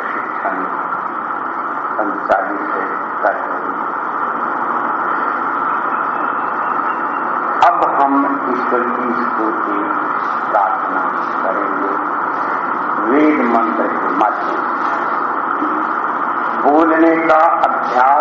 प्रशिक्षण संचालित कर अब हम ईश्वर की स्तुति प्रार्थना करेंगे। वेद मंत्र के माध्यम बोलने का अभ्यास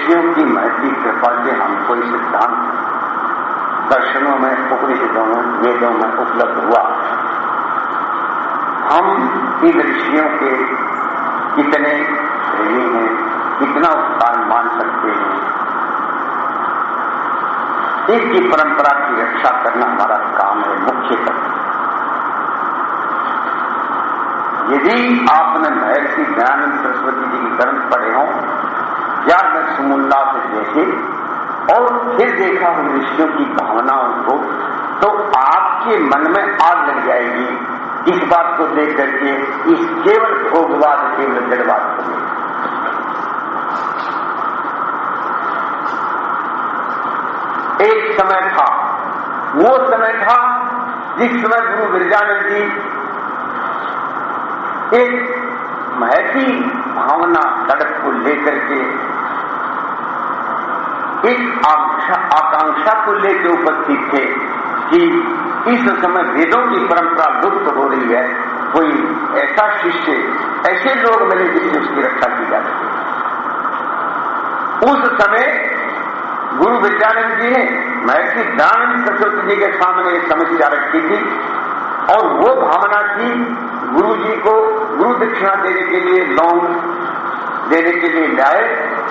ऋषियों की महती कृपा से हमको इस सिद्धांत दर्शनों में, उपनिषदों में, वेदों में उपलब्ध हुआ। हम इन ऋषियों के कितने ऋणी हैं कितना उपकार मान सकते हैं। इनकी परंपरा की रक्षा करना हमारा काम है, मुख्य कर्म यदि आपने महर्षि दयानंद सरस्वती जी की ग्रंथ पढ़े हों मैं से देखे और फिर देखा उन ऋषियों की भावनाओं को तो आपके मन में आग लग जाएगी। इस बात को देख करके इस केवल भोगवाद केवल जड़वाद को एक समय था, वो समय था जिस समय गुरु गिरजानंद जी एक महती भावना सड़क को लेकर के एक आकांक्षा को लेकर उपस्थित थे कि इस समय वेदों की परंपरा लुप्त हो रही है। कोई ऐसा शिष्य, ऐसे लोग मिले जिससे उसकी रक्षा की जा सके उस समय गुरु विद्यानंद जी ने महर्षि दानंद सरस्वती जी के सामने समस्या रखी थी और वो भावना थी गुरु जी को गुरु दक्षिणा देने के लिए लौंग देने के लिए लाए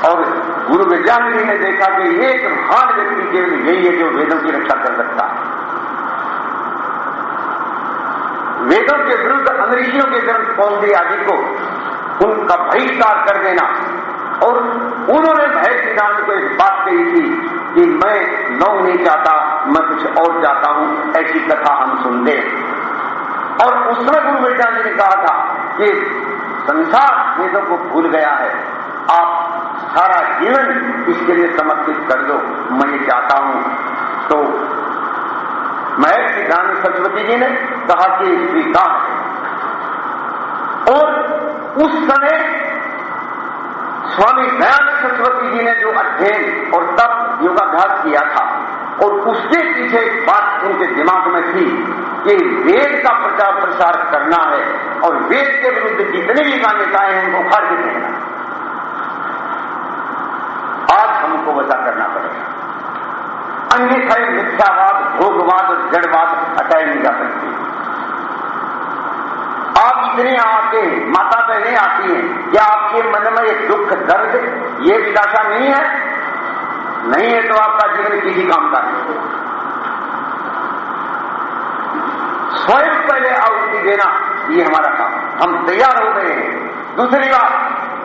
और गुरु विज्ञान जी ने देखा कि एक महान व्यक्ति केवल यही है जो वेदों की रक्षा कर सकता है। वेदों के विरुद्ध अंग्रेजियों के ग्रंथ कौंदी आदि को उनका बहिष्कार कर देना। और उन्होंने भय सिद्धांत को एक बात कही थी कि मैं नौ नहीं चाहता, मैं कुछ और चाहता हूँ, ऐसी कथा हम सुन सुनते और उसमें गुरु विज्ञान जी ने कहा था कि संसार वेदों को भूल गया है। आप सारा जीवन इसके लिए समर्पित कर दो। मैं ये चाहता हूँ। तो महर्षि ज्ञान सरस्वती जी ने कहा कि स्वीकार और उस समय स्वामी दयानंद सरस्वती जी ने जो अध्ययन और तप योगाभ्यास किया था, और उसके पीछे एक बात उनके दिमाग में थी कि वेद का प्रचार प्रसार करना है, और वेद के विरुद्ध जितने भी मान्यताएँ हैं, उनको उखाड़ देना फेंकना आज हमको वजह करना पड़ेगा। अन्य अन्यथा मिथ्यावाद, भोगवाद और जड़वाद हटाई नहीं जा सकते। आप इतने हैं माता बहने आती हैं, क्या आपके मन में ये दुख, दर्द, ये विलासा नहीं है? नहीं है तो आपका जीवन किसी काम का नहीं स्वयं पहले आहुति देना, ये हमारा काम हम तैयार हो गए हैं। दूसरी बात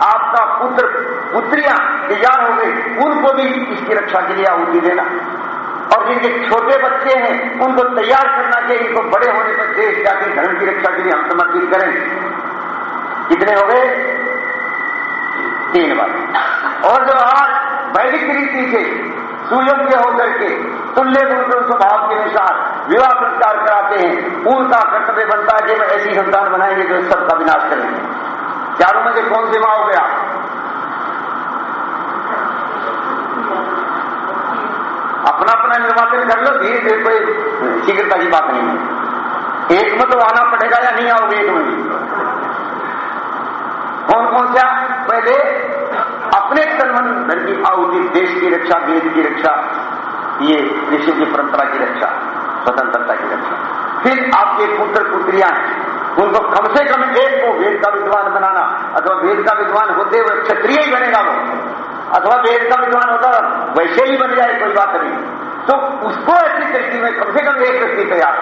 आपका पुत्र, पुत्रियाँ तैयार हो गई, उनको भी इसकी रक्षा के लिए आहुति देना। और जिनके छोटे बच्चे हैं, उनको तैयार करना चाहिए इनको बड़े होने पर देश, जाति, धर्म की रक्षा के लिए हम समर्पित करें कितने हो गए? तीन बार। और जो आज वैदिक रीति से सुयोग्य होकर के, तुल्य गुण स्वभाव के अनुसार विवाह संस्कार कराते हैं, उनका कर्तव्य बनता है कि ऐसी संतान बनाएँगे जो सबका विनाश करेंगे। चारों में से कौन से माँ हो गया? अपना अपना निर्वाचन कर लो, धीरे धीरे कोई शीघ्रता की बात नहीं है। एक में तो आना पड़ेगा या नहीं आओगे एक में कौन कौन सा पहले अपने तनमन धन की आहुति, देश की रक्षा वेद की रक्षा, ये ऋषि की परंपरा की रक्षा, स्वतंत्रता की रक्षा। फिर आपके पुत्र पुत्रियाँ उनको कम से कम एक को वेद का विद्वान बनाना, अथवा वेद का विद्वान होते हुए क्षत्रिय ही बनेगा वो। अथवा वेद का विद्वान होता वैसे ही बन जाए, कोई बात नहीं। तो उसको ऐसी दृष्टि में कम से कम एक व्यक्ति तैयार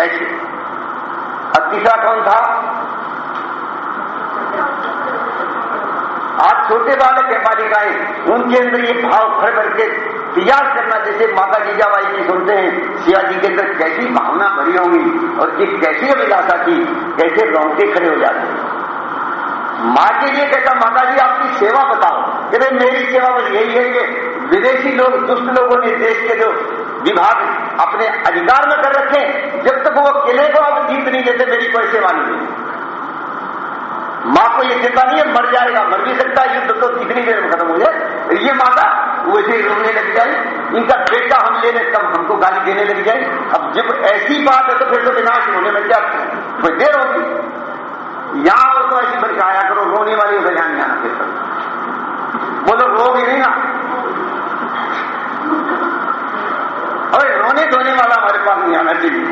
ऐसे। अब तीसरा कौन था? आज छोटे बालक है, बालिकाएँ। उनके अंदर ये भाव भर भर के तैयार करना, जैसे माता जीजाबाई जी सुनते हैं शिवाजी के अंदर कैसी भावना भरी होगी, और ये कैसी अभिलाषा थी कैसे रोंगटे खड़े हो जाते हैं। माँ के लिए कहता, माता जी, आपकी सेवा बताओ। कि भाई मेरी सेवा बस यही है कि विदेशी लोग, दुष्ट लोगों ने देश के जो विभाग अपने अधिकार में कर रखे जब तक वो किले को आप जीत नहीं देते, मेरी कोई सेवा नहीं माँ को यह चिंता नहीं है, मर जाएगा, मर भी सकता युद्ध तो कितनी देर में खत्म हो जाए? ये माता वैसे ही रोने लग जाए, इनका बेटा हम ले तब हमको गाली देने लग जाए। अब जब ऐसी बात है तो फिर तो विनाश होने लग जाते हैं। कोई देर होगी यहाँ वो तो ऐसी बरसाया करो, रोने वाली उधर ध्यान आना फिर बोलो रो भी नहीं ना। अरे, रोने धोने वाला हमारे पास नहीं आना चाहिए।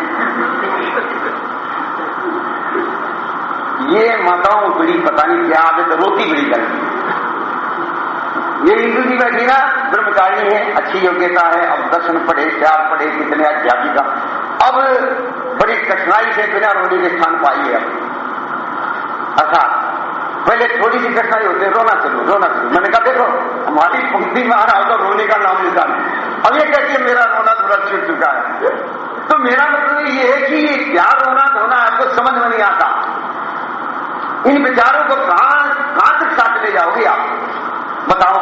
ये माताओं पीढ़ी पता नहीं, क्या आदत रोटी बड़ी करती ये हिंदू जी बैठी ना, ब्रह्मचारी है अच्छी योग्यता है, अब दर्शन पढ़े प्यार पढ़े, कितने अध्यापिका। अब बड़ी कठिनाई से बिना रोने के स्थान पाई है। अर्थात पहले थोड़ी सी कठिनाई होती है, रोना चलो रोना चलो मैंने कहा, देखो, हमारी पंक्ति में आ रहा होगा रोने का नाम निकाल अब ये कहती है, मेरा रोना थोड़ा छूट चुका है। तो मेरा मतलब ये है कि ये क्या रोना धोना आपको समझ में नहीं आता। इन विचारों को कहाँ कहाँ तक साथ ले जाओगे आप? बताओ।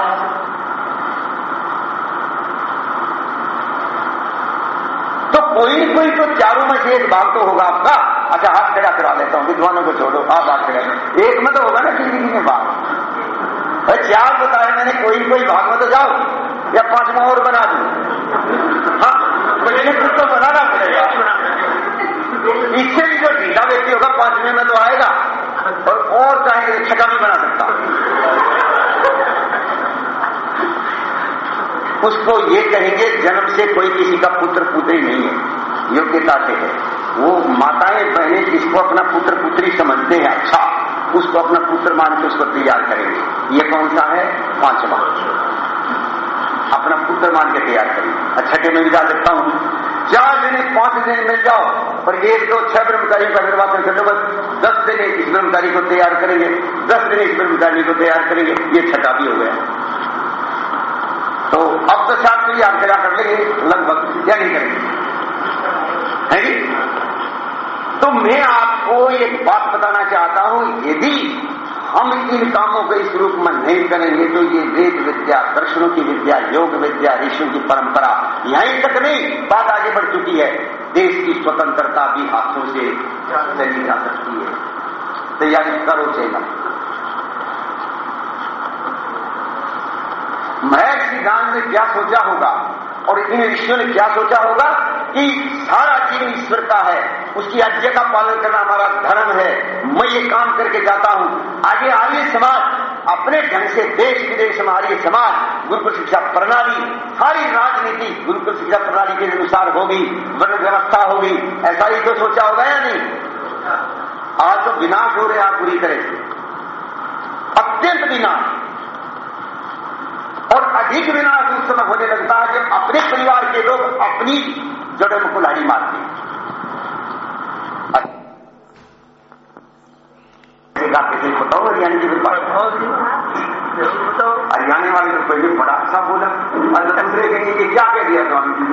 तो कोई कोई तो चारों में से एक भाग तो होगा आपका। अच्छा हाथ खड़ा करा लेता हूँ, विद्वानों को छोड़ो, आप हाथ खड़ा एक में तो होगा ना ज़िंदगी में भाग भाई, चार बताए मैंने, कोई कोई भाग में तो जाओ, या पांचवा और बना दू। हाँ कुछ तो बनाना पड़ेगा इससे भी जो ढीला व्यक्ति होगा, पाँचवें में तो आएगा, और और चाहे छठा भी बना सकता। उसको ये कहेंगे, जन्म से कोई किसी का पुत्र पुत्री नहीं है। योग्यता से है। वो माताएँ, बहनें जिसको अपना पुत्र पुत्री समझते हैं अच्छा उसको अपना पुत्र मान के उसको तैयार करेंगे। ये कौन सा है? पांचवा। अपना पुत्र मान के तैयार करेंगे। अच्छा के मैं जा सकता हूँ। चार दिन, पाँच दिन मिल जाओ, पर एक, दो, छह ब्रह्मचारी का निर्वाचन कर बस। दस दिन इस ब्रह्मचारी को तैयार करेंगे। दस दिन इस ब्रह्मचारी को तैयार करेंगे। ये छठा भी हो गया। तो अब तो सात भी आप तैयार कर लेंगे, लगभग। या नहीं करेंगे? है जी? तो मैं आपको एक बात बताना चाहता हूँ, यदि हम इन कामों को इस रूप में नहीं करेंगे तो ये वेद विद्या, दर्शनों की विद्या, योग विद्या, ऋषियों की परंपरा, यहीं तक नहीं, बात आगे बढ़ चुकी है। देश की स्वतंत्रता भी हाथों से चली जा सकती है। तैयारी करो चेला महर्षि गांध ने क्या सोचा होगा और इन ऋषियों ने क्या सोचा होगा कि सारा जीवन ईश्वर का है, उसकी आज्ञा का पालन करना हमारा धर्म है, मैं ये काम करके जाता हूँ। आगे आर्य समाज, अपने ढंग से देश विदेश में आर्य समाज, गुरुकुल शिक्षा प्रणाली, सारी राजनीति गुरुकुल शिक्षा प्रणाली के अनुसार होगी, वर्ण व्यवस्था होगी। ऐसा ही तो सोचा होगा या नहीं? आज तो विनाश हो रहे आप पूरी तरह से। अत्यंत विनाश। और अधिक विनाश उस समय होने लगता है कि अपने परिवार के लोग अपनी जड़ों में कुल्हाड़ी मारते हैं। हरियाणा वाले तो पहले बड़ा अच्छा बोला। और दूसरे कहेंगे कि क्या कह दिया स्वामी जी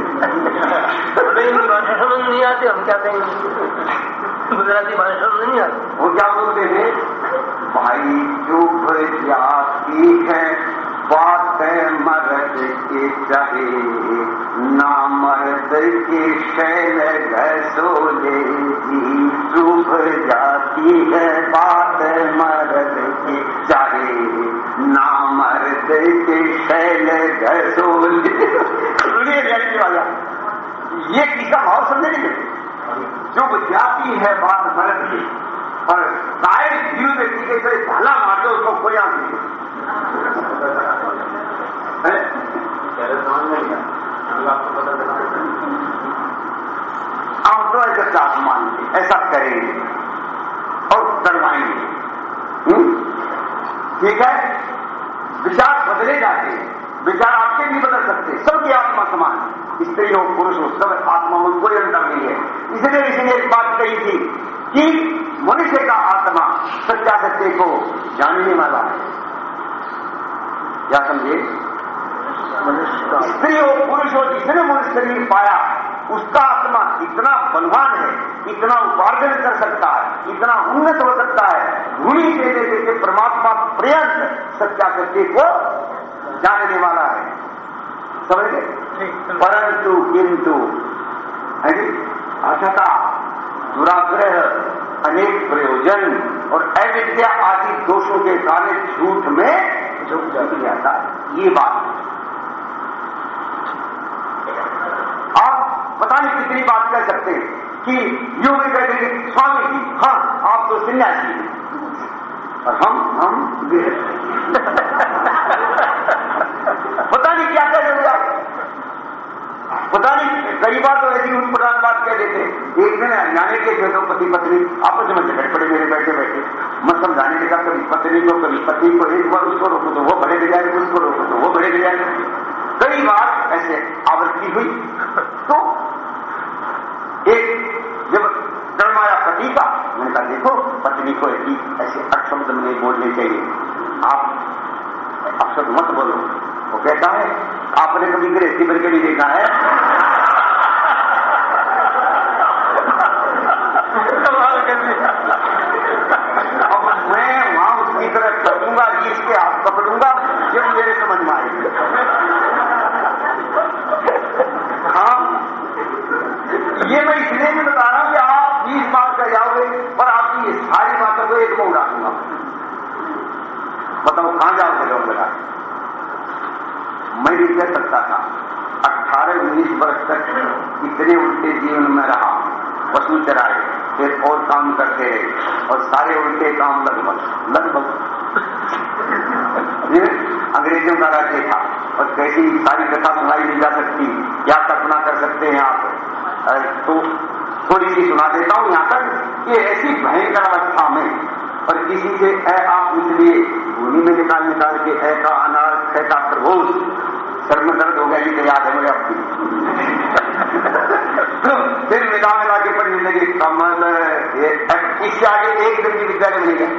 भाषा समझ नहीं आती हम क्या कहेंगे? गुजराती भाषा समझ नहीं आती। वो क्या बोलते थे? भाई चुप या ठीक है बात मर्द के चाहे ना मर्द के शैल घसोले की चुभ जाती है बात मर्द के चाहे ना मर्द के शैल घसोले। सुनिए रियलिटी वाला, ये किसका भाव समझेंगे चुभ जाती है बात मर्द की, और शायद जीव व्यक्ति के भला मार दो उसको खोया हम तो ऐसे करेंगे और करवाएँगे ठीक है विचार बदले जाते हैं। विचार आपके नहीं बदल सकते सबकी आत्मा समान स्त्री हो पुरुष हो सब आत्मा में कोई अंतर नहीं है। इसलिए इसने एक बात कही थी कि मनुष्य का आत्मा सच्चा सत्य को जानने वाला है। क्या समझे? स्त्री हो पुरुष हो जिसने मनुष्य शरीर पाया उसका आत्मा इतना बलवान है इतना उपार्जन कर सकता है इतना उन्नत हो सकता है धूनी देने लेकर परमात्मा पर्यंत सच्चा सत्य को जानने वाला है। समझे? परंतु किंतु है अथता दुराग्रह अनेक प्रयोजन और अविद्या आदि दोषों के कारण झूठ में झुक गया था। ये बात। आप पता नहीं कितनी बात कर सकते हैं कि यू भी कहते हैं स्वामी जी हाँ आप तो सन्यासी और हम हम पता नहीं क्या कर रहे हो पता नहीं, कई बार तो ऐसी उठपटांग बात कह देते एक दिन जाने के थे तो पति पत्नी आपस में झगड़ पड़े, मेरे बैठे बैठे। मैं समझाने लगा कभी पत्नी को, कभी पति को, एक बार उसको रोको तो वो बड़े गिर उसको रोको तो वो बड़े गिर कई बार ऐसे आवृत्ति हुई। तो एक जब कर्माया पति का, मैंने कहा, देखो, पत्नी को ऐसी, ऐसे अक्षम नहीं बोलने चाहिए। आप अक्षर मत बोलो। वो कहता है आपने कभी गृहस्थी बन के नहीं देखा है? अब मैं वहाँ उसकी तरह करूँगा जिसके हाथ पकड़ूँगा जब मेरे समझ में आएगी। हाँ ये मैं इसलिए भी बता रहा हूँ कि आप बीस बार कर जाओगे पर आपकी सारी बातों को एक में उड़ा दूँगा। बताओ कहाँ जाओगे लोग लगा मैं नहीं कह सकता था। अट्ठारह उन्नीस वर्ष तक इतने उल्टे जीवन में रहा। पशु चराए फिर और काम करते रहे और सारे उल्टे काम लगभग लगभग। अंग्रेज़ों का राज्य था और कैसी सारी कथा सुनाई नहीं जा सकती। क्या कल्पना कर सकते हैं आप? तो थोड़ी सी सुना देता हूँ यहाँ तक कि ऐसी भयंकर अवस्था में और किसी से ऐ आप पूछ लिए भूमि में निकाल निकाल के ऐ का अनार ख का खरगोश सर में दर्द हो गया ये याद है मुझे आपकी फिर मिला मिला के पढ़ने लगे, कमल इससे आगे एक दिन की विद्यालय नहीं गए।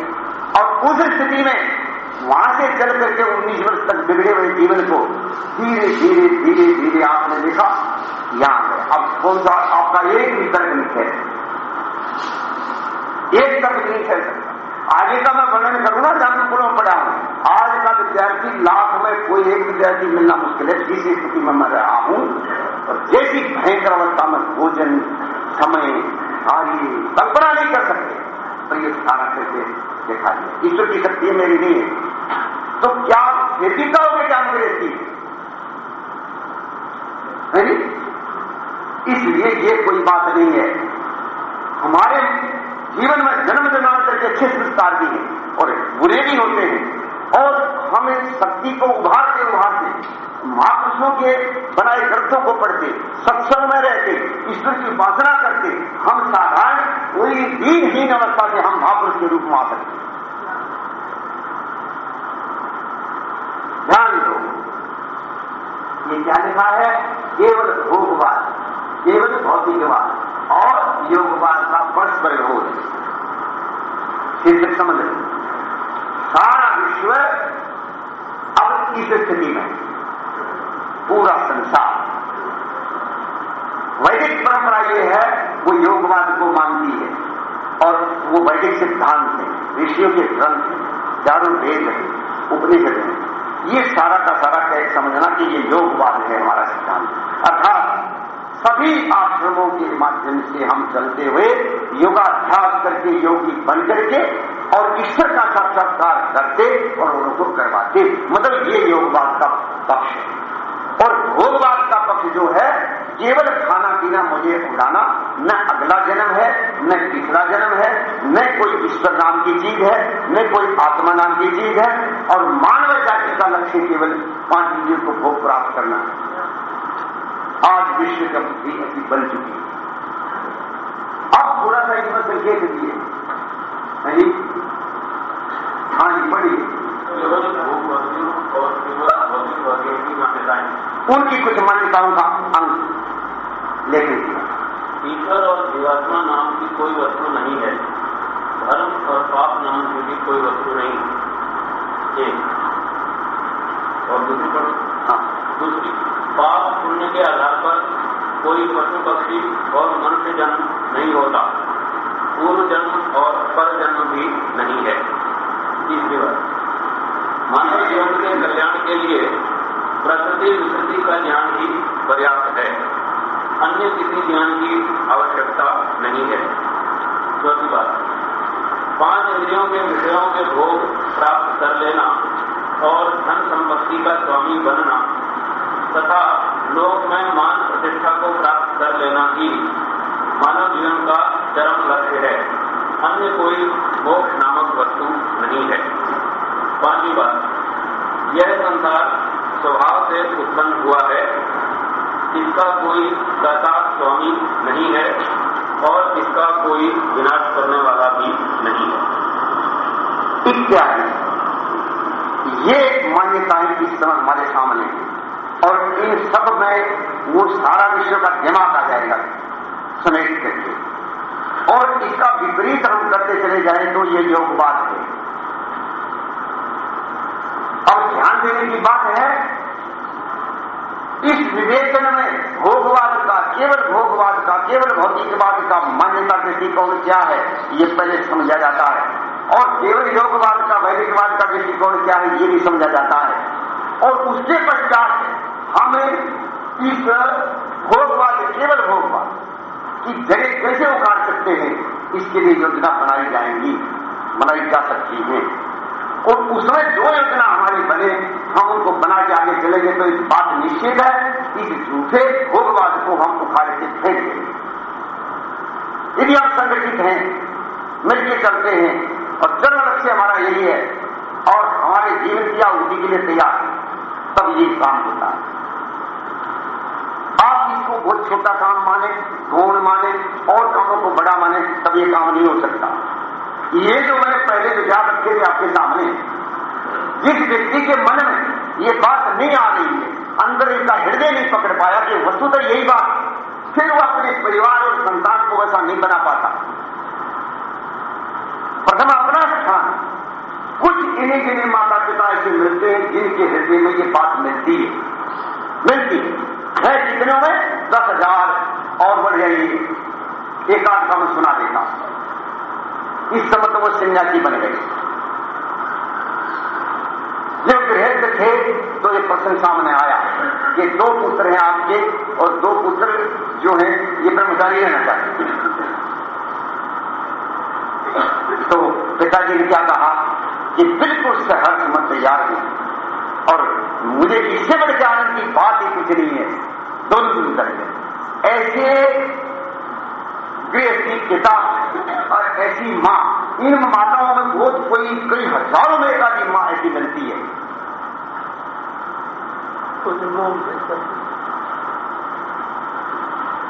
और उस स्थिति में वहाँ से चल करके उन्नीस वर्ष तक बिगड़े हुए जीवन को धीरे धीरे धीरे धीरे आपने देखा। यहाँ है अब कौन सा आपका एक भी तर्क है? एक तर्क नहीं सकता आगे का मैं वर्णन करूँगा में पढ़ा हूँ। आज का विद्यार्थी लाख में कोई एक विद्यार्थी मिलना मुश्किल है, जिस स्थिति में मैं रहा हूँ। और जैसी भयंकर अवस्था में भोजन, समय कार्य कल्पना नहीं कर सकते। तो ये सारा करके देखा दिया ईश्वर की शक्ति मेरी नहीं है। तो क्या फिर भी कहोगे क्या मुझे है इसलिए ये कोई बात नहीं है। हमारे जीवन में जन्म जन्मांतर करके अच्छे संस्कार भी हैं और बुरे भी होते हैं और हम शक्ति को उभारते उभारते महापुरुषों के बनाए ग्रंथों को पढ़ते सत्संग में रहते, ईश्वर की उपासना करते, हम साधारण कोई दीनहीन अवस्था से हम महापुरुष के रूप में आ सकते ध्यान दो, ये क्या लिखा है? केवल भोगवाद। केवल भौतिकवाद और योगवाद का वर्ष परस्पर विरोध शीर्षक समझ सारा विश्व अब इस स्थिति में पूरा संसार। वैदिक परंपरा यह है, वो योगवाद को मानती है। और वो वैदिक सिद्धांत है। ऋषियों के ग्रंथ हैं, चारों वेद हैं, उपनिषद हैं। ये सारा का सारा कह समझना कि ये योगवाद है हमारा सिद्धांत। अर्थात सभी आश्रमों के माध्यम से हम चलते हुए योगाभ्यास करके, योगी बन करके और ईश्वर का साक्षात्कार करते और उनको करवाते। मतलब ये योगवाद का पक्ष है। और भोगवाद का पक्ष जो है, केवल खाना पीना मुझे उड़ाना, न अगला जन्म है, न तीसरा जन्म है, न कोई ईश्वर नाम की चीज़ है, न कोई आत्मा नाम की चीज़ है। और मानव जाति का लक्ष्य केवल पाँच चीज़ों को भोग प्राप्त करना है। आज विश्व का बुद्धि ऐसी बन चुकी है। अब थोड़ा सा इसमें संकेत दिए नहीं हाँ जी पढ़िए उनकी कुछ मान्यताओं का लेखन किया ईश्वर और जीवात्मा नाम की कोई वस्तु नहीं है। धर्म और पाप नाम की भी कोई वस्तु नहीं। है एक। और दूसरी पर हाँ। दूसरी। पाप पुण्य के आधार पर कोई पशु पक्षी और मनुष्य जन्म नहीं होता। पूर्व जन्म और पर जन्म भी नहीं है। तीसरी बात मानव जीवन के कल्याण के लिए प्रकृति विकृति का ज्ञान ही पर्याप्त है। अन्य किसी ज्ञान की आवश्यकता नहीं है। चौथी बात। पाँच इंद्रियों के विषयों के भोग प्राप्त कर लेना और धन संपत्ति का स्वामी बनना तथा लोक में मान प्रतिष्ठा को प्राप्त कर लेना ही मानव जीवन का चरम लक्ष्य है। अन्य कोई मोक्ष नामक वस्तु नहीं है। पांचवी बात, यह संसार स्वभाव से उत्पन्न हुआ है। इसका कोई दाता स्वामी नहीं है और इसका कोई विनाश करने वाला भी नहीं है। इत्यादि। ये मान्यताएँ इस समय हमारे सामने हैं। और इन सब में वो सारा विश्व का दिमाग आ जाएगा। समेट करके और इसका विपरीत हम करते चले जाए तो ये योगवाद है। अब ध्यान देने की बात है, इस विवेचन में भोगवाद का, केवल भोगवाद का, केवल भौतिकवाद का मान्यता दृष्टिकोण क्या है? ये पहले समझा जाता है। और केवल योगवाद का, वैदिकवाद का दृष्टिकोण क्या है? ये भी समझा जाता है। और उसके पश्चात हमें इस भोगवाद केवल भोगवाद की जगह कैसे उखाड़ सकते हैं, इसके लिए योजना बनाई जाएँगी, बनाई जा सकती है। और उसमें जो योजना हमारी बने, हम उनको बना के आगे चलेंगे तो इस बात निश्चित है, इस झूठे भोगवाद को हम उखाड़ के फेंक देंगे। यदि हम संगठित हैं मिलकर चलते हैं, और जन्म लक्ष्य हमारा यही है, और हमारे जीवन की आहुति के लिए तैयार है, तब ये काम होता है। इसको बहुत छोटा काम माने गौण माने, और कामों को बड़ा माने, तब ये काम नहीं हो सकता। ये जो मैंने पहले विचार रखे थे आपके सामने, जिस व्यक्ति के मन में ये बात नहीं आ रही है, अंदर इसका हृदय नहीं पकड़ पाया कि वस्तुतः यही बात, फिर वो अपने परिवार और संतान को वैसा नहीं बना पाता। प्रथम अपना स्थान, कुछ इन्हीं गिने माता पिता ऐसे मिलते हैं जिनके हृदय में ये बात मिलती है। मिलती है। है कितने में? दस हज़ार। और बढ़ जाइए एक आध सुना देता इस समय तो वो सन्यासी बन गई। जब गृहस्थ थे तो ये प्रश्न सामने आया कि दो पुत्र हैं आपके और दो पुत्र जो हैं, ये ब्रह्मचारी रहना चाहते तो पिताजी ने क्या कहा कि बिल्कुल सहर्ष मत तैयार है। और मुझे इससे बड़े के आनंद की बात ही कुछ नहीं है। दोनों दिन है। ऐसे गृहस्थी पिता और ऐसी माँ इन माताओं में बहुत कोई कई हज़ारों में एक आदि माँ ऐसी मिलती है।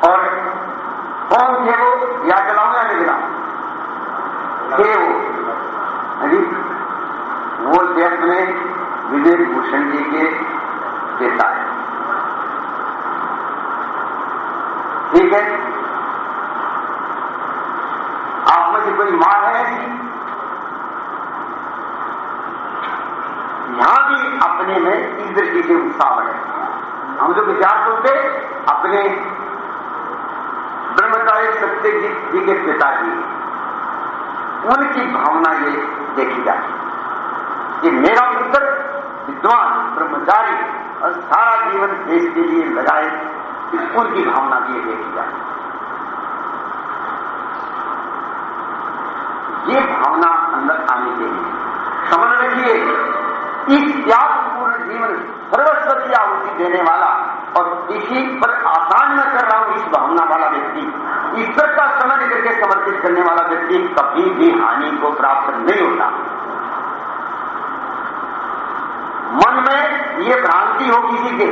और कौन थे वो या चलाऊ या नहीं चलाऊ थे वो अभी वो थे अपने विवेक भूषण जी के पिता है ठीक है आप में से कोई माँ है ऐसी यहाँ भी अपने में इस दृष्टि से उत्साह है हम जो विचार करते अपने ब्रह्मचारी सत्यजीत जी के पिताजी उनकी भावना ये देखी जाती कि मेरा पुत्र विद्वान ब्रह्मचारी और सारा जीवन देश के लिए लगाए उनकी भावना भी ये देखी जाती ये भावना अंदर आनी चाहिए समझ रखिए इस त्यागपूर्ण जीवन सर्वस्व की आहुति देने वाला और इसी पर आसान में कर रहा हूँ इस भावना वाला व्यक्ति ईश्वर का समझ करके समर्पित करने वाला व्यक्ति कभी भी हानि को प्राप्त नहीं होता मन में ये भ्रांति हो किसी के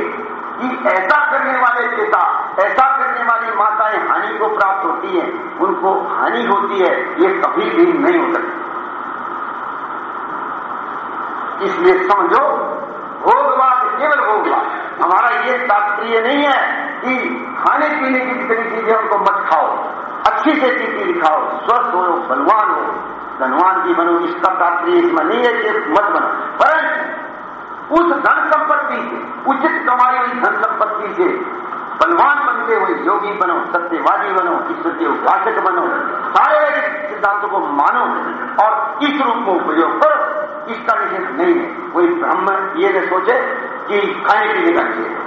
कि ऐसा करने वाले पिता, ऐसा करने वाली माताएँ हानि को प्राप्त होती हैं, उनको हानि होती है, ये कभी भी नहीं हो सकती। इसलिए समझो, भोगवाद केवल भोगवाद हमारा ये तात्पर्य नहीं है कि खाने पीने की जितनी चीज़ें उनको मत खाओ। अच्छी से चीज़ खाओ, स्वस्थ हो, बलवान हो। धनवान भी बनो इसका तात्पर्य इसमें नहीं है कि मत बनो। परंतु उस धन संपत्ति से, उचित कमाई हुई धन संपत्ति से बलवान बनते हुए योगी बनो, सत्यवादी बनो, ईश्वर के उपासक बनो, सारे सिद्धांतों को मानो और इस रूप में उपयोग करो। इसका निषेध नहीं है कोई ब्रह्म ये न सोचे कि खाने पीने का निषेध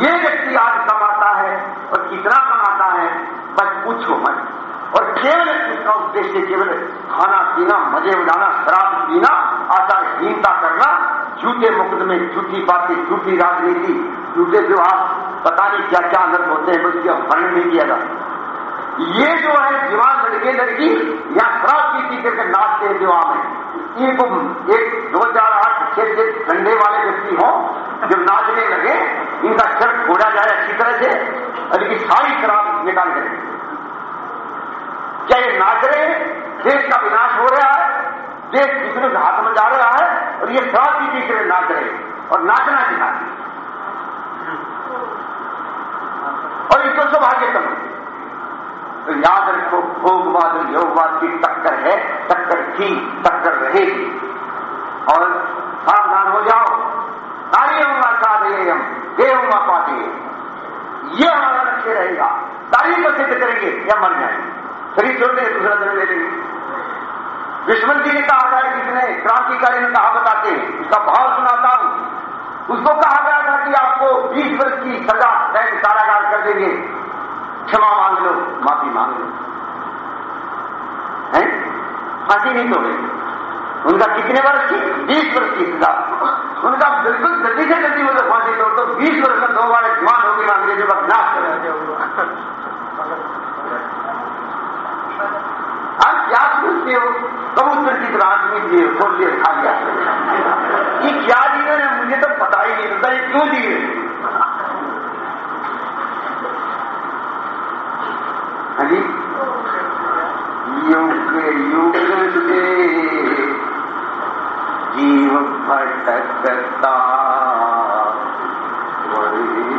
ये व्यक्ति आज कमाता है और कितना कमाता है, बस पूछो मत। और केवल उसका उद्देश्य केवल खाना पीना, मज़े उड़ाना शराब पीना आचारहीनता करना झूठे मुकदमे, झूठी बातें, झूठी राजनीति, झूठे विवाह पता नहीं क्या क्या अंदर होते हैं उसकी वर्णन नहीं किया जा ये जो है जवान लड़के, लड़की या शराब पी पी करके नाचते हैं जवान में। इनको एक दो हज़ार आठ छह छह ठंडे वाले व्यक्ति हो जो नाचने लगे, इनका सिर फोड़ा जाए अच्छी तरह से और इनकी सारी शराब निकाल करें क्या ये नाच रहे देश का विनाश हो रहा है? देश दूसरे के हाथ में जा रहा है और ये शराब पी पी कर नाच रहे और नाचना सिखाते और इसको सौभाग्य समझते तो याद रखो भोगवाद और योगवाद की टक्कर है, टक्कर थी, टक्कर रहेगी। और सावधान हो जाओ। तारी होगा साधे हम दे होगा पाते ये हमारा लक्ष्य रहेगा। तारीफ़ को सिद्ध करेंगे या मर जाएँगे। शरीर छोड़ते दूसरा जन्म ले लेंगे। दुश्मन जी ने कहा था किसने क्रांतिकारी ने कहा बताते, उसका भाव सुनाता हूँ। उसको कहा गया था कि आपको 20 वर्ष की सजा कैद कारागार कर देंगे। क्षमा मांग लो, माफ़ी मांग लो। है? फांसी नहीं तोड़ेंगे उनका कितने वर्ष की? बीस वर्ष की सजा। उनका बिल्कुल जल्दी से जल्दी लोग फांसी तोड़ तो बीस वर्ष में दो बार जवान हो गए अंग्रेज़ों का विनाश कर क्या पूछते हो? कबूतर की तरह आदमी दिए खोल दिए खा गया ये क्या दिए ने मुझे तो पता ही नहीं होता ये क्यों दिए? अभी युग युग से जीव भटकता वही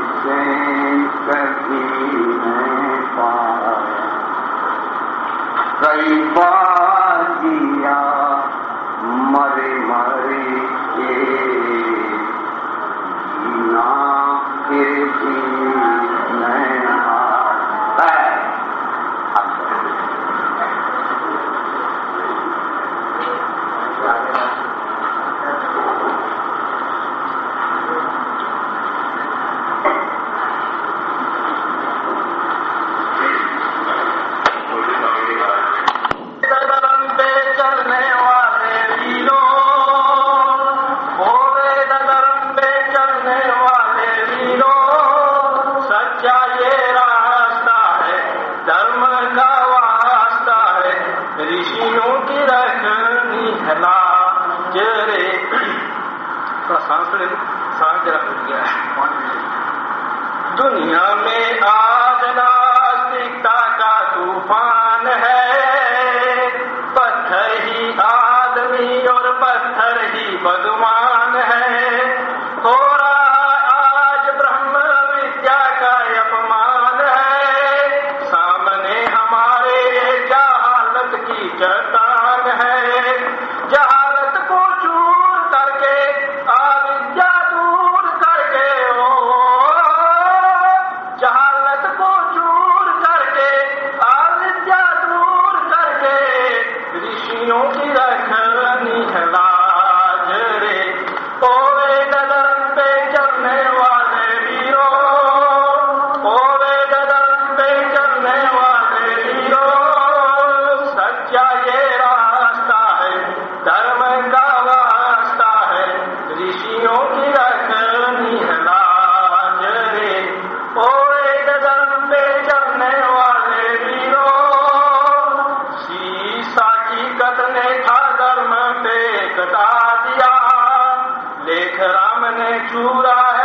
कभी नहीं पाया कई कटा दिया। लेख राम ने चूरा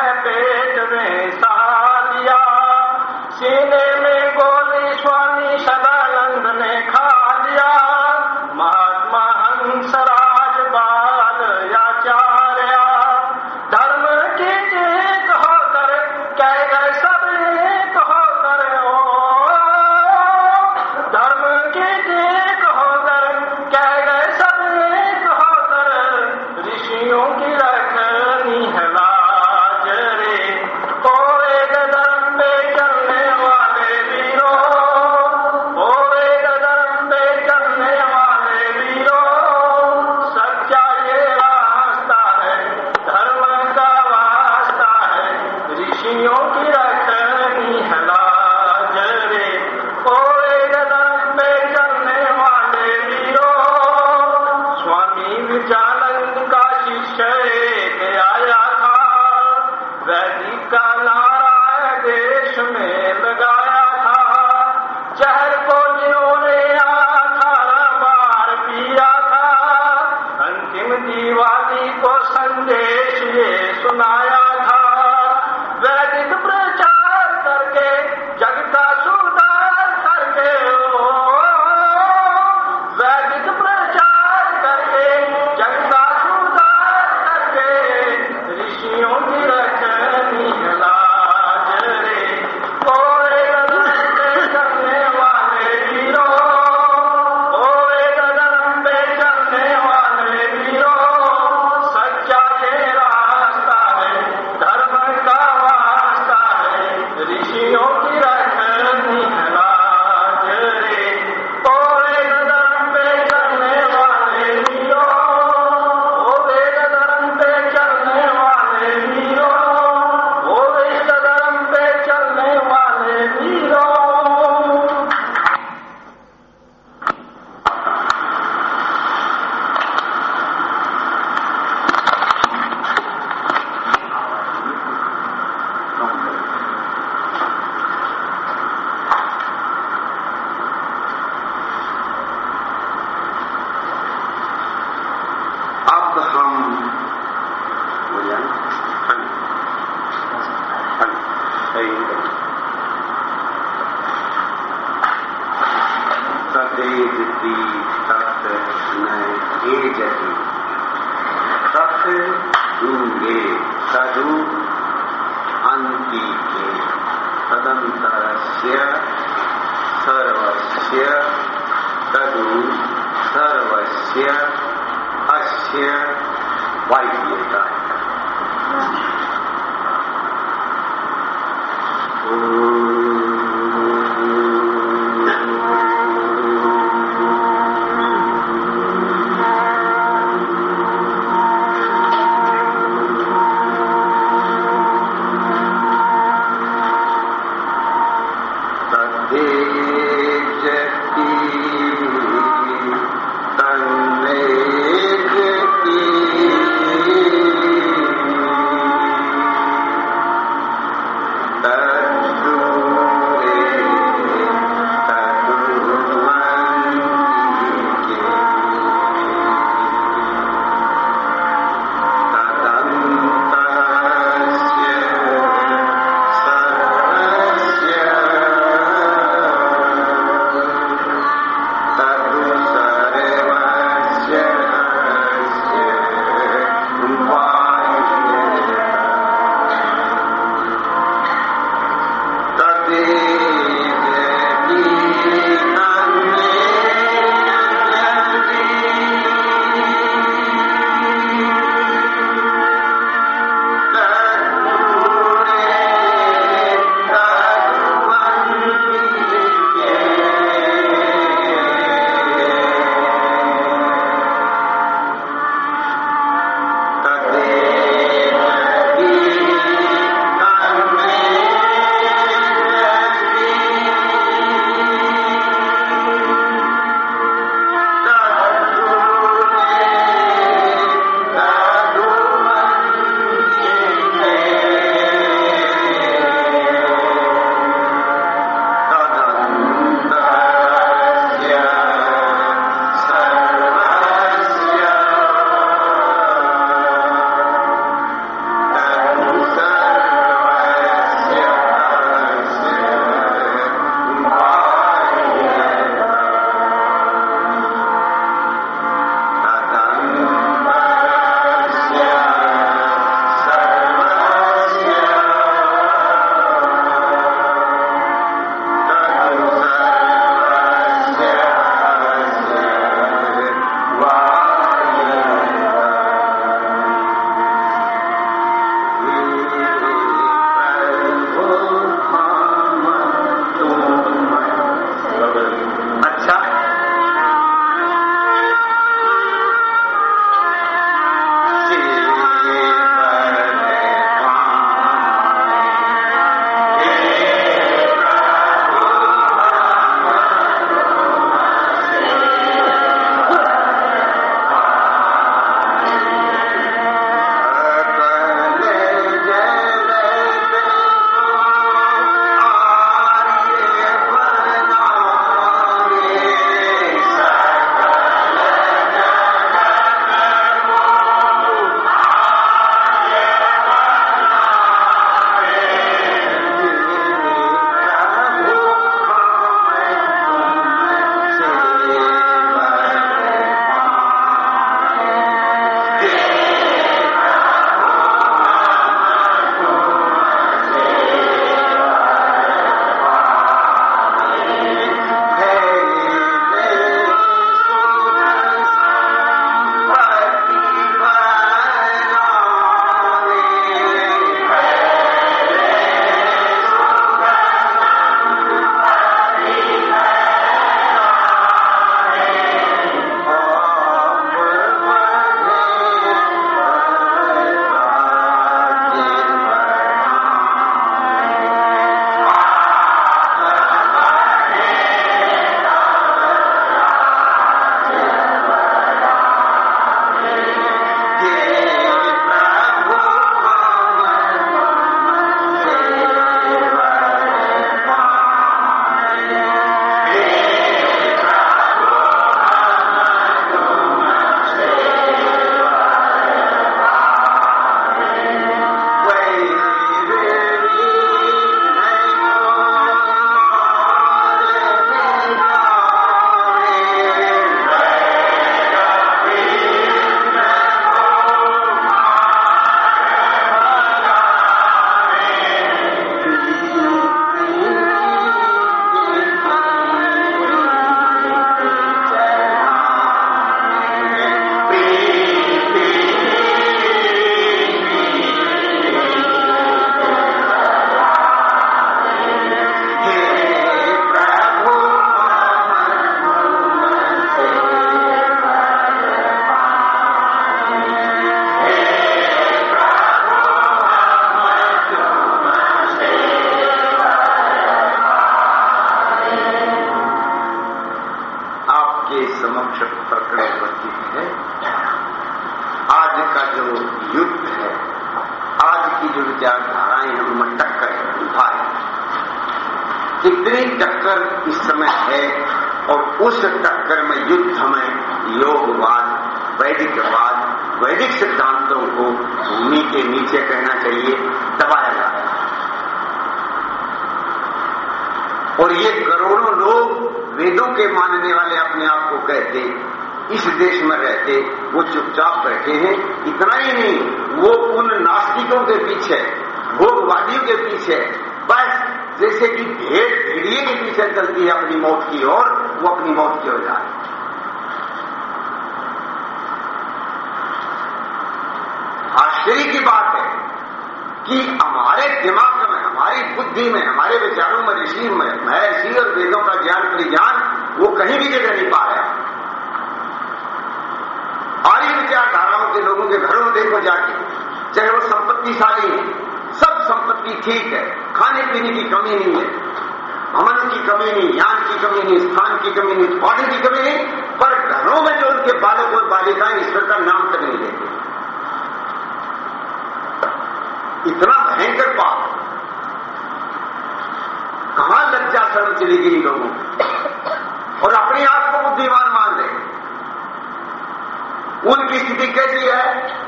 उनकी स्थिति कैसी है?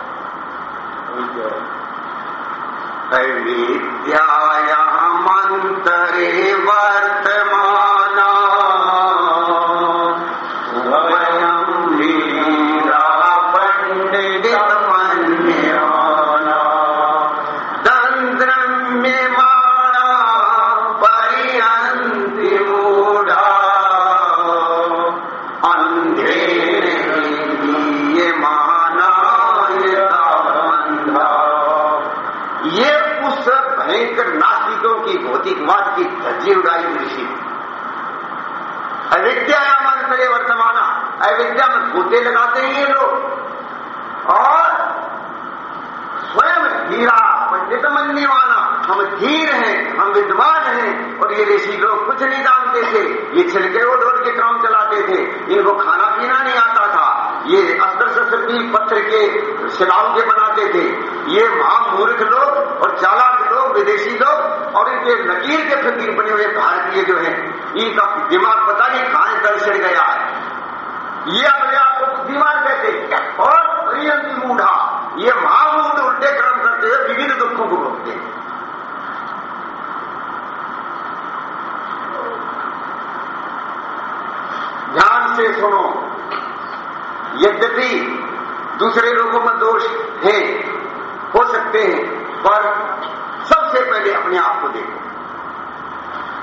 विद्याया मंतरे वर्तमान कुछ नहीं जानते थे। ये छिलके ओढ़ के काम चलाते थे। इनको खाना पीना नहीं आता था। ये अस्त्र शस्त्र भी पत्थर के शिलाओं के बनाते थे। ये महामूर्ख लोग और चालाक लोग, विदेशी लोग और इनके लकीर के फकीर बने हुए भारतीय जो है, इनका दिमाग पता नहीं कहाँ तल चढ़ गया है। ये अपने आप को बुद्धिमान कहते और मूढ़ा। ये महामूढ़ उल्टे कर्म करते हुए विभिन्न दुखों को भोगते हैं ध्यान से सुनो। यद्यपि दूसरे लोगों में दोष है, हो सकते हैं, पर सबसे पहले अपने आप को देखो।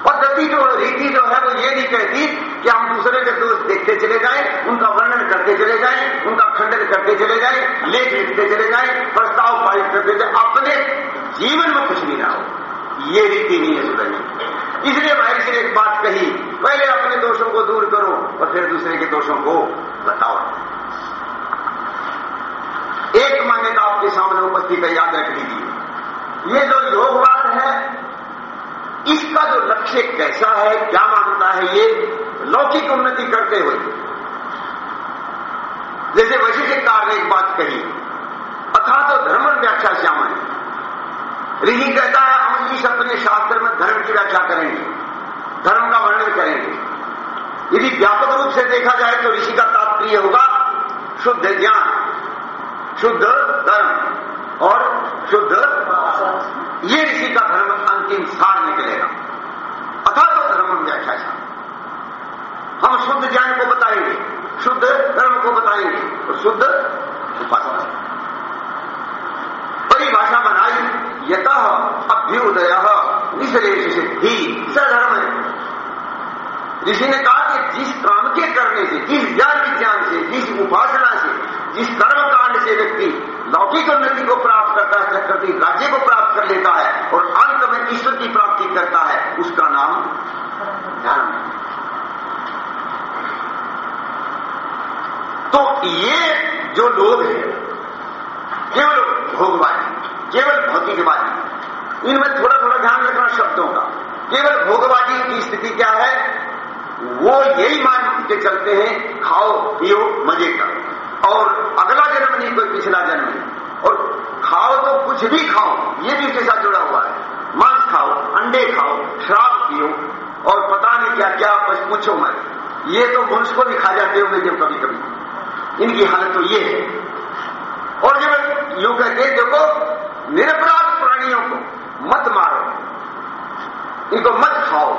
पद्धति जो, रीति जो है, वो ये नहीं कहती कि हम दूसरे के दोष देखते चले जाएँ, उनका वर्णन करते चले जाएँ, उनका खंडन करते चले जाएँ, लेख लिखते चले जाएँ, प्रस्ताव पारित करते जाए, अपने जीवन में कुछ नहीं रहा हो। ये रीति नहीं है सुधरने इसलिए भाई से एक बात कही, पहले अपने दोषों को दूर करो और फिर दूसरे के दोषों को बताओ। एक मान्यता आपके सामने उपस्थित है, याद रख लीजिए। ये जो योगवाद है, इसका जो लक्ष्य कैसा है, क्या मानता है, ये लौकिक उन्नति करते हुए। जैसे वशिष्ठकार ने एक बात कही, अथा तो धर्म व्याख्या श्यामन ऋषि कहता है हम इस अपने शास्त्र धर्म की व्याख्या करेंगे। धर्म का वर्णन करेंगे। यदि व्यापक रूप से देखा जाए तो ऋषि का तात्पर्य होगा, शुद्ध ज्ञान, शुद्ध धर्म और शुद्ध ये ऋषि का धर्म अंतिम सार निकलेगा। अथा तो धर्म व्याख्या हम शुद्ध ज्ञान को बताएँगे, शुद्ध धर्म को बताएँगे और शुद्ध उपासना। परिभाषा बनाई, यत अभ्युदय। निश्लेष सिद्धि सधर्म है। ऋषि ने कहा कि जिस काम के करने से, जिस ज्ञान विज्ञान से, जिस उपासना से, जिस कर्म कांड से व्यक्ति लौकिक उन्नति को प्राप्त करता है, प्रकृति राज्य को प्राप्त कर लेता है और अंत में ईश्वर की प्राप्ति करता है, उसका नाम धर्म तो ये जो लोग हैं, केवल भोगवादी, केवल भौतिकवादी इनमें थोड़ा थोड़ा ध्यान रखना शब्दों का। केवल भोगवादी की स्थिति क्या है? वो यही मान के चलते हैं, खाओ, पियो, मज़े करो। और अगला जन्म नहीं, कोई पिछला जन्म नहीं। और खाओ तो कुछ भी खाओ, ये भी उसके साथ जुड़ा हुआ है। मांस खाओ, अंडे खाओ, शराब पियो, और पता नहीं क्या क्या, बस पूछो मत। ये तो मनुष्य को भी खा जाते होंगे जब कभी कभी इनकी हालत तो ये है। और जब यूँ कहते देखो, निरपराध प्राणियों को मत मारो। इनको मत खाओ।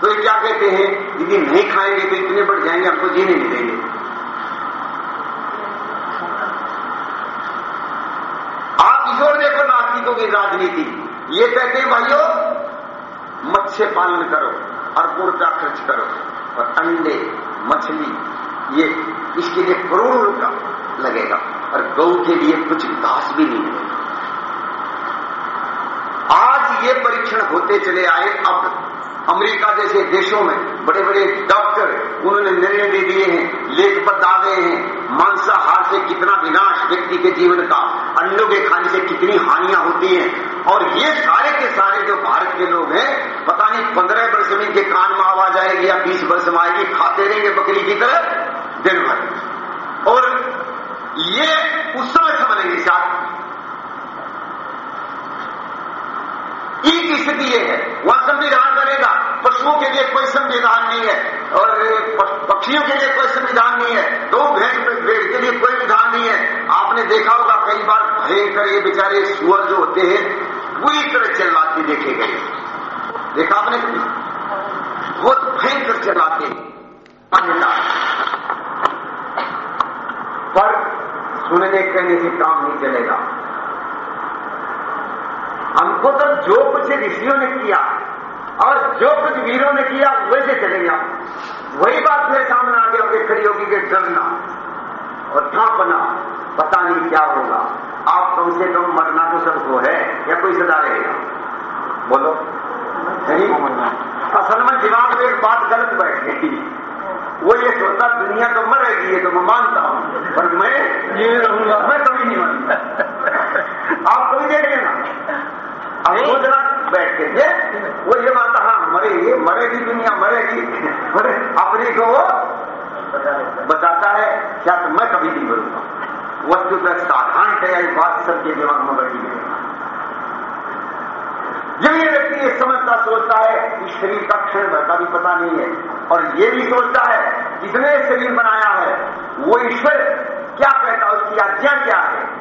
तो ये क्या कहते हैं? यदि नहीं खाएँगे तो इतने बढ़ जाएँगे, हमको जीने नहीं देंगे। आप ईश्वर देखो नास्तिकों की राजनीति। ये कहते हैं, भाइयों, मत्स्य पालन करो अर्पुण का खर्च करो और अंडे, मछली, ये इसके लिए करोड़ों रुपया लगेगा और गौ के लिए कुछ घास भी नहीं मिलेगा। ये परीक्षण होते चले आए। अब अमेरिका जैसे देशों में बड़े बड़े डॉक्टर उन्होंने निर्णय दे दिए हैं, लेख आ गए हैं, मांसाहार से कितना विनाश व्यक्ति के जीवन का अंडों के खाने से कितनी हानियाँ होती हैं। और ये सारे के सारे जो भारत के लोग हैं, पता नहीं पंद्रह वर्ष में इनके कान में आवाज़ आएगी या बीस वर्ष में आएगी, खाते रहेंगे बकरी की तरह दिन भर। और ये उस समय समझेंगे साथ ई की स्थिति यह है। वहाँ संविधान बनेगा। पशुओं के लिए कोई संविधान नहीं है। और पक्षियों के लिए कोई संविधान नहीं है। दो भेड़ भेड़ के लिए कोई विधान नहीं है। आपने देखा होगा कई बार भयंकर ये बेचारे सुअर जो होते हैं पूरी तरह चिल्लाते देखे गए। देखा आपने बहुत भयंकर चिल्लाते पर सुनने कहने से काम नहीं चलेगा। हमको तो जो कुछ ऋषियों ने किया और जो कुछ वीरों ने किया वैसे चलेगा वही बात मेरे सामने आगे होगी खड़ी होगी कि डरना और कांपना पता नहीं क्या होगा। आप कम से कम मरना तो सबको है या कोई सदा रहेगा बोलो। नहीं? असल में दिमाग में एक बात गलत बैठ गई वो ये सोचता दुनिया तो मरेगी ये तो मैं मानता हूँ। पर मैं ये रहूँगा। मैं कभी नहीं मानता। आप कभी देख लेना। अब सोचना बैठ के थे। वो ये मानता हाँ मरेगी मरेगी दुनिया मरेगी मरे, अपने को वो बताता है, क्या तो मैं कभी नहीं मरूँगा वस्तु का साधारण है बात सबके दिमाग में बैठी है। जब ये व्यक्ति ये समझता, सोचता है कि शरीर का क्षण भर का भी पता नहीं है। और ये भी सोचता है, जिसने शरीर बनाया है, वो ईश्वर क्या कहता है, उसकी आज्ञा क्या है?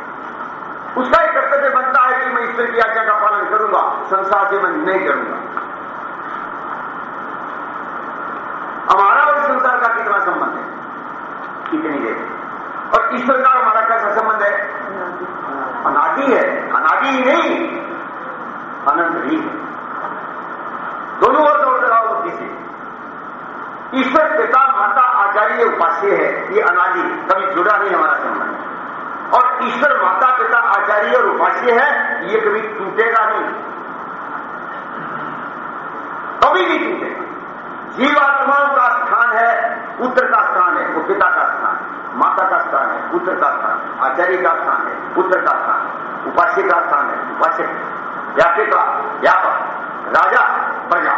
उसका एक कर्तव्य बनता है कि मैं ईश्वर की आज्ञा का पालन करूँगा, संसार से मैं नहीं करूँगा। हमारा और संसार का कितना संबंध है? कितनी देर और ईश्वर का हमारा कैसा संबंध है? अनादि है। अनादि ही नहीं, अनंत ही है। दोनों ओर दौड़ लगाओ बुद्धि से ईश्वर पिता, माता, आचार्य, उपास्य है, ये अनादि कभी जुड़ा नहीं हमारा संबंध। और ईश्वर माता पिता आचार्य और उपास्य है, ये कभी टूटेगा नहीं। कभी नहीं टूटेगा। जीवात्माओं का स्थान है, पुत्र का स्थान है, वो पिता का स्थान है, माता का स्थान है, पुत्र का स्थान आचार्य का स्थान है, पुत्र का स्थान है का स्थान है, उपास्य व्यापिका, व्यापक, राजा, प्रजा।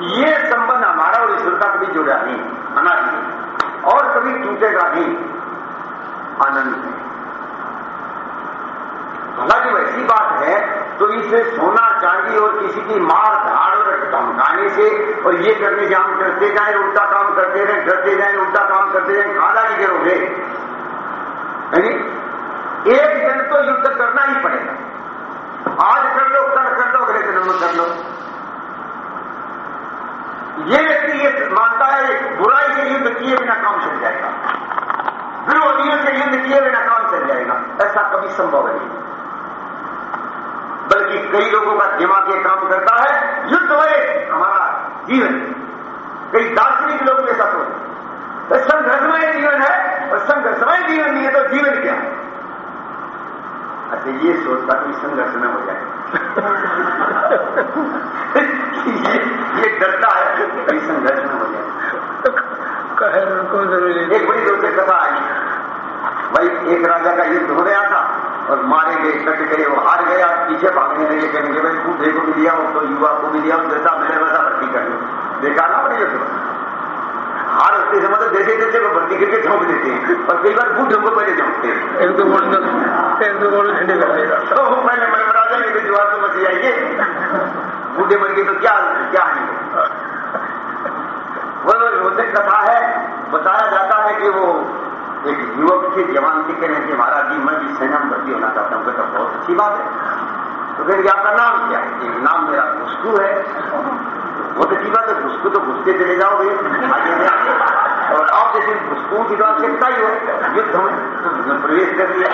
ये संबंध हमारा और ईश्वर का कभी जुड़ा नहीं, अनादि। और कभी टूटेगा नहीं। आनंद है हालाँकि वैसी बात है तो इसे सोना चांदी और किसी की मार धाड़ और धमकाने से, और ये करने से हम डरते जाए, उल्टा काम करते रहे, डरते जाए, उल्टा काम करते जाए खादा नहीं करोगे एक दिन तो युद्ध करना ही पड़ेगा। आज कर लो, कल कर लो, अगले दिन में कर लो। ये व्यक्ति ये मानता है, बुराई से युद्ध किए बिना काम चल जाएगा। विरोधियों से युद्ध किए बिना काम चल जाएगा। ऐसा कभी संभव नहीं। बल्कि कई लोगों का दिमाग ये काम करता है युद्ध हुए हमारा जीवन। कई दार्शनिक लोग ऐसा सोचते संघर्षमय जीवन है और संघर्षमय जीवन नहीं है तो जीवन क्या है? अच्छा ये सोचता कि संघर्ष में हो जाए। ये, ये डरता है कि संघर्ष में हो जाए। एक बड़ी दूर कथा आई। भाई एक राजा का युद्ध हो गया था। और मारे गए कट गए वो हार गया पीछे भागने लगे कहेंगे भाई बूढ़े को भी दिया तो युवा को भी दिया जैसा मिले वैसा भर्ती कर लो देखा ना बड़ी युद्ध हार होते समय तो जैसे जैसे वो भर्ती करके झोंक देते हैं और कई बार बूढ़े को पहले झोंकते हैं। एक दो गोल एक दो गोल झंडे कर देगा तो पहले मैं बता कि जुआ तो मच जाएँगे बूढ़े मर गए तो क्या क्या है वो? हानि कथा है बताया जाता है कि वो एक युवक थे जवान थे कहने कि महाराज जी, मैं भी सेना में भर्ती होना चाहता हूँ, कहता बहुत अच्छी बात है। तो फिर आपका नाम क्या है? नाम मेरा खुशबू है। बहुत अच्छी बात है घुसकू तो घुसते चले जाओ और आप जैसे घुसकू की तो आवश्यकता ही हो। युद्ध में प्रवेश कर दिया।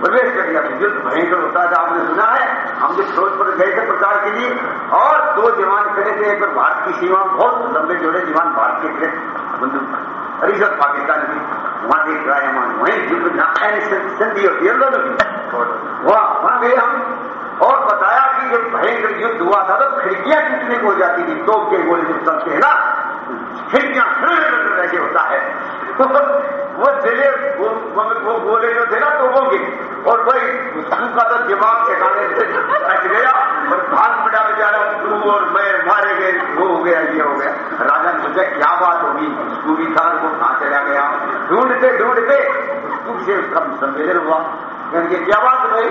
प्रवेश कर दिया युद्ध भयंकर होता था, आपने सुना है। हम जो फिरोज पर गए थे प्रचार के लिए। और दो जवान खड़े थे, एक भारत की सीमा, बहुत लंबे जोड़े जवान भारत के बंदूक अरिजत पाकिस्तान की। वहाँ देख है वहाँ सिंधी युद्ध संधि होती है दोनों की वहाँ गए हम और बताया कि जब भयंकर युद्ध हुआ था तो खिड़कियाँ टूटने को हो जाती थी? तो के गोले जो चलते हैं ना ऐसे होता है। तो वो जले वो, वो गोले जो थे ना वो गिर और वही का तो दिमाग ठिकाने से रख गया और भाग पड़ा बेचारा तू और मैं मारे गए वो हो गया ये हो गया। राजा ने सोचा क्या बात होगी? उसको भी था वो कहाँ चला गया? ढूंढते ढूंढते उसको से उसका संवेदन हुआ। क्या बात भाई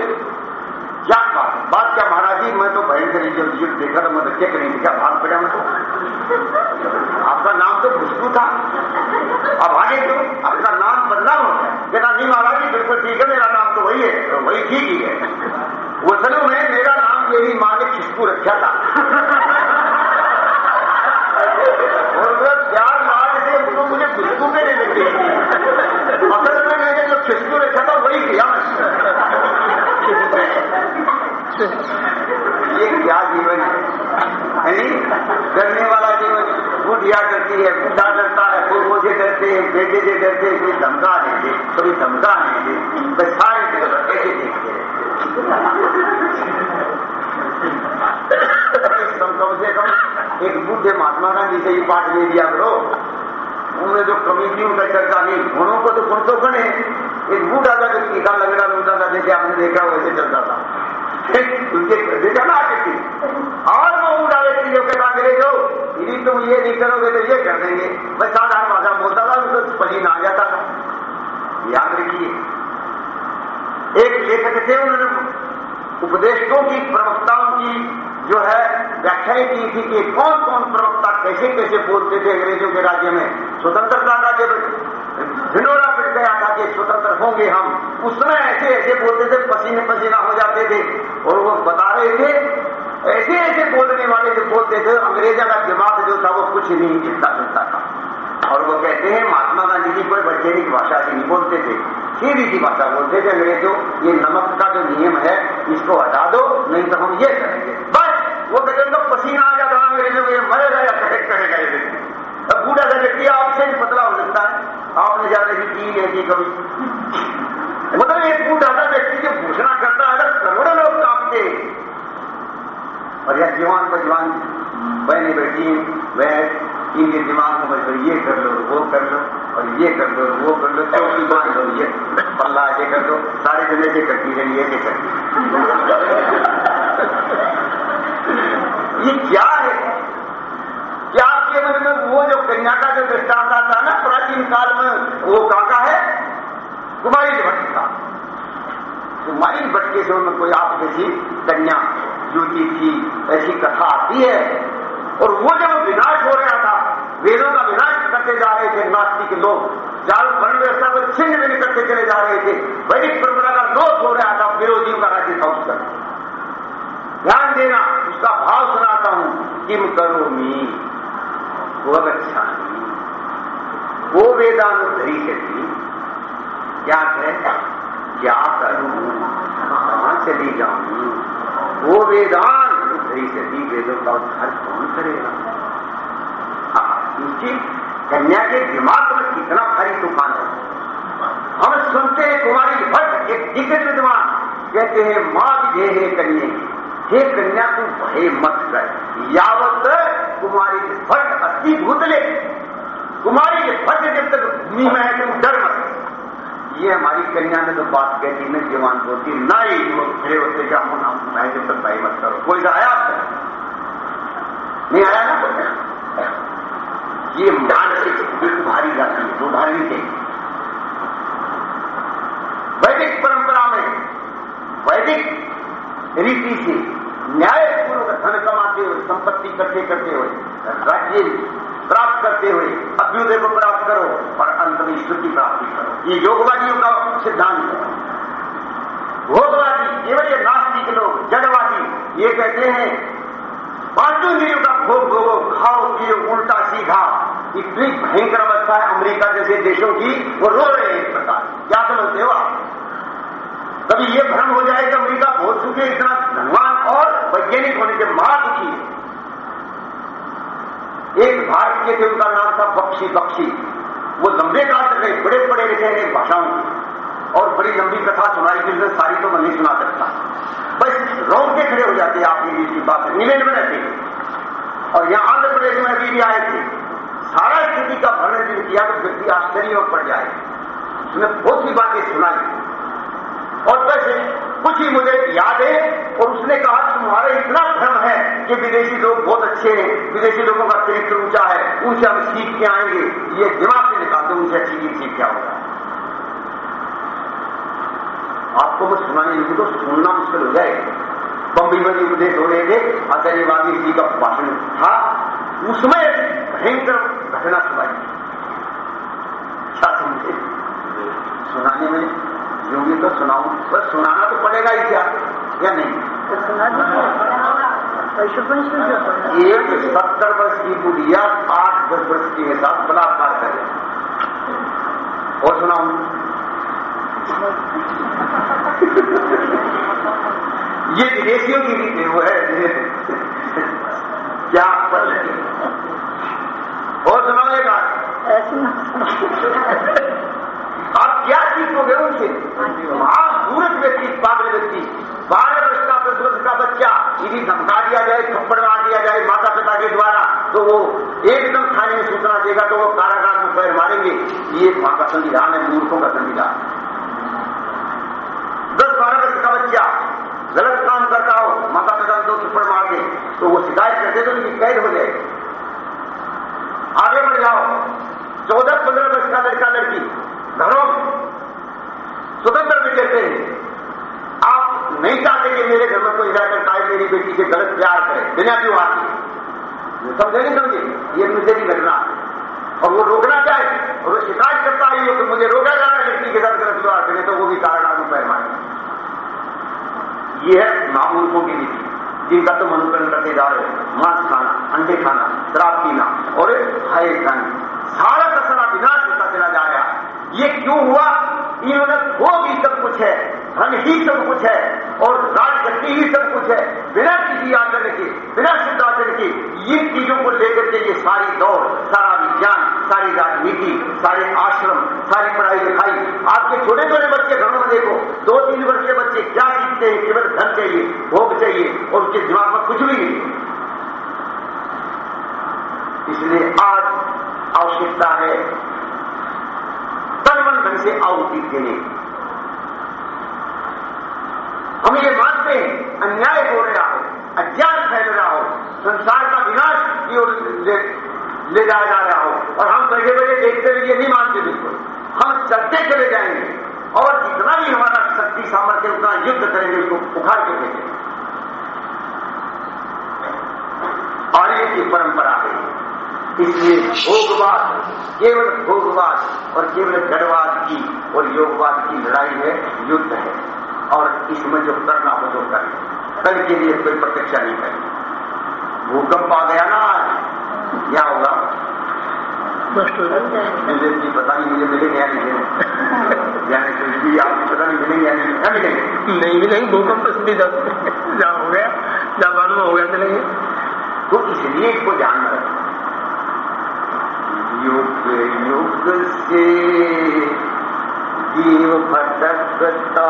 क्या बात बात क्या महाराज जी, मैं तो भयंकर युद्ध देखा तो मैं तो क्या नहीं दिखा भाग पड़ा मैं तो। आपका नाम तो खुशबू था। अब आगे क्यों? आपका नाम बदनाम हो गया। कहना नहीं महाराज जी, बिल्कुल ठीक है, मेरा नाम तो वही है तो वही ठीक ही है। वो चलो में मेरा नाम यही माँ ने खुशबू रखा था। और चार मार्ग से उनको मुझे खुशबू में नहीं थी असल में मैंने जो खुशबू रखा था, वही किया ये क्या जीवन है? डरने वाला जीवन बुढ़िया करती है बुढ़ा डरता है मुझे डरते हैं, बेटे से डरते हैं, कोई धमका देते कभी धमका नहीं दे, बस सारे ऐसे देखते कम से कम एक बुढ़े महात्मा गांधी से ही पाठ ले दिया करो। उन्होंने जो कमिटियों उनका चर्चा नहीं गुणों को तो गुण तो गणे एक बूढ़ा था जो टीका लगड़ा लूटा था जैसे आपने देखा वैसे चलता था। उनके देखा ना आगे और वो बूढ़ा व्यक्ति जो कहता अंग्रेजो यदि तुम ये नहीं करोगे तो ये कर देंगे। मैं साधारण भाषा बोलता था उनको पसीना आ जाता था। याद रखिए, एक लेखक थे उन्होंने उपदेशकों की, प्रवक्ताओं की जो है व्याख्या की थी कि कौन कौन प्रवक्ता कैसे कैसे बोलते थे अंग्रेज़ों के राज्य में। स्वतंत्रता का जब पिट गया था कि स्वतंत्र होंगे हम। उस समय ऐसे ऐसे बोलते थे, पसीने पसीना हो जाते थे। और वो बता रहे थे, ऐसे ऐसे बोलने वाले जो बोलते थे, अंग्रेजा का दिमाग जो था, वो कुछ नहीं चिंता मिलता था। और वो कहते हैं, महात्मा गांधी जी कोई वैज्ञानिक भाषा से नहीं बोलते थे। सीधी सी भाषा बोलते थे अंग्रेज़ों। ये नमक का जो नियम है, इसको हटा दो, नहीं तो हम ये करेंगे। बस, वो कहते तो पसीना आ जाता अंग्रेज़ों को, ये मरेगा या कहे करेगा बूढ़ा सा व्यक्ति आपसे भी पतला हो सकता है। आपने ज़्यादा की की है कि कभी। मतलब एक बूढ़ा सा व्यक्ति जो घोषणा करता है करोड़ों लोग कांपते। और यह जवान पर जवान बहने बैठी वह इनके दिमाग में बस ये कर लो, वो कर लो, और ये कर लो, वो कर लो चौकी बाँध लो ये पल्ला ये कर दो सारे दिन ऐसे करती रही ऐसे करती ये क्या आपके मन में जो का जो दृष्टांत आता ना, प्राचीन काल में वो काका है? कुमारी भट्ट का। कुमारी भट्ट के जो में कोई आप जैसी कन्या युवती थी, ऐसी कथा आती है। और वो जब विनाश हो रहा था, वेदों का विनाश करते जा रहे थे नास्तिक लोग चाल वर्ण व्यवस्था को छिन्न भिन्न करते चले जा रहे थे। वैदिक परंपरा का लोप हो रहा था, विरोधियों का राज्य था उसका ध्यान देना, उसका भाव सुनाता हूँ, किम करो मी वो अच्छा वो वेदानुधरी थी क्या है क्या करूँ कहाँ चली जाऊँ? वो वेदान उधरी से थी वेदों का उद्धार कौन करेगा? उसकी कन्या के दिमाग में कितना भारी तूफ़ान है। हम सुनते हैं कुमारी भट्ट एक दिग्गज विद्वान कहते हैं, माँ विधे है कन्या हे कन्या, तू भय मत कर। यावत कुमारी भट्ट अस्थि भूतले कुमारी के भट्ट जब तक भूमि में है, तुम डर मत। ये हमारी कन्या ने तो बात कहती न जवान बोलती ना ही वो खड़े होते क्या होना मैं जब तक भाई मत करो। कोई आया नहीं आया ना ये मानसिक एक भारी जाती है दो भारी है। वैदिक परंपरा में, वैदिक रीति से न्यायपूर्वक धन कमाते हुए, संपत्ति करते करते हुए, राज्य प्राप्त करते हुए अभ्युदय को प्राप्त करो और अंत में ईश्वर की प्राप्ति करो। ये योगवादियों का सिद्धांत है। भोगवादी, केवल ये नास्तिक लोग जड़वादी ये कहते हैं पाँचों इंद्रियों का भोग भोगो, खाओ, पियो, उल्टा सीधा इतनी भयंकर अवस्था है अमेरिका जैसे देशों की, वो रो रहे हैं इस प्रकार। क्या समझते हो कभी ये भ्रम हो जाए कि अमेरिका बहुत है, इतना धनवान और वैज्ञानिक होने के महादुखी है। एक भारतीय थे, उनका नाम था बख्शी बख्शी। वो लंबे काल तक रहे बड़े पढ़े लिखे हैं भाषाओं की और बड़ी लंबी कथा सुनाई थी सारी तो मैं नहीं सुना सकता। बस रोक के खड़े हो जाते आपके बीच की बात इंग्लैंड में रहते और यहाँ आंध्र प्रदेश में अभी भी आए थे। सारा स्थिति का वर्णन किया तो व्यक्ति आश्चर्य में पड़ जाए। उसने बहुत सी बातें सुनाई। और वैसे कुछ ही मुझे याद है और उसने कहा, तुम्हारा इतना भ्रम है कि विदेशी लोग बहुत अच्छे हैं, विदेशी लोगों का चरित्र ऊँचा है, उनसे हम सीख के आएँगे, ये दिमाग से निकालते उनसे अच्छी चीज़ सीख क्या होगा आपको मैं सुनाने लगी तो सुनना मुश्किल हो जाए बम्बई में उपदेश हो रहे थे आचार्यवादी जी का भाषण था, उसमें भयंकर घटना सुनाई क्या समझे? सुनाने में यूँ तो सुनाऊ। बस सुनाना तो पड़ेगा ही क्या? या नहीं? एक सत्तर वर्ष की बुढ़िया आठ, दस वर्ष के साथ बलात्कार करे और सुनाऊ? ये विदेशियों की वो है। क्या और सुनाओ एक आप क्या सीखोगे उनसे। महामूर्ख व्यक्ति पागल व्यक्ति बारह वर्ष का दस वर्ष का बच्चा यदि धमका दिया जाए थप्पड़ मार दिया जाए माता पिता के द्वारा तो वो एकदम थाने में सूचना देगा तो वो कारागार में पैर मारेंगे। ये वहाँ का संविधान है मूर्खों का संविधान दस बारह वर्ष का बच्चा गलत काम करता हो माता पिता दो थप्पड़ मार दे तो वो शिकायत करते तो उनकी कैद हो जाए। आगे बढ़ जाओ। चौदह पंद्रह वर्ष का लड़का लड़की घरों स्वतंत्र भी कहते हैं। आप नहीं चाहते कि मेरे घर में कोई जाकर आए मेरी बेटी से गलत प्यार करे। बिना क्यों आती समझे नहीं समझे? ये मुझे भी घटना और वो रोकना चाहे, और वो शिकायत करता है कि मुझे रोका जा रहा है लड़की के साथ गलत व्यवहार करे तो वो भी कारण पैर मारे ये है मामूलकों की नीति, जिनका तुम अनुकरण करते जा रहे हो। मांस खाना, अंडे खाना, शराब पीना, और हाय खाना सारा का सारा विनाश होता चला जा रहा है। ये क्यों हुआ? इन्होंने भोग ही सब कुछ है, धन ही सब कुछ है, और राजगति ही सब कुछ है। बिना किसी आचरण के, बिना सिद्ध आचरण के ये चीज़ों को लेकर के ये सारी दौड़, सारा विज्ञान, सारी राजनीति, सारे आश्रम, सारी पढ़ाई लिखाई। आपके छोटे छोटे बच्चे घरों में देखो, दो तीन वर्ष के बच्चे क्या सीखते हैं? केवल धन चाहिए, भोग चाहिए, और उनके दिमाग में कुछ भी नहीं। इसलिए आज आवश्यकता है ढंग से आहुति देने हम ये मानते हैं अन्याय हो रहा हो अज्ञान फैल रहा हो संसार का विनाश की ओर ले, जाया जा रहा हो और हम बैठे बैठे देखते हुए ये नहीं मानते बिल्कुल। हम चलते चले जाएँगे और जितना भी हमारा शक्ति सामर्थ्य उतना युद्ध करेंगे उसको उखाड़ के फेंकेंगे आर्य की परंपरा है। इसलिए भोगवाद केवल भोगवाद और केवल जड़वाद की और योगवाद की लड़ाई है युद्ध है। और इसमें जो करना हो जो करें। कल के लिए कोई प्रतीक्षा नहीं करें। भूकंप आ गया ना आज। क्या होगा? मुझे जी पता नहीं मुझे मिलेंगे या नहीं मिलेंगे यानी कुछ भी आपको पता नहीं मिलेंगे या नहीं क्या मिलेंगे? नहीं मिलेंगे भूकंप भी जहाँ हो गया जापान में हो गया मिलेंगे तो इसलिए इसको ध्यान में रखें। युग युग से जीव भटकता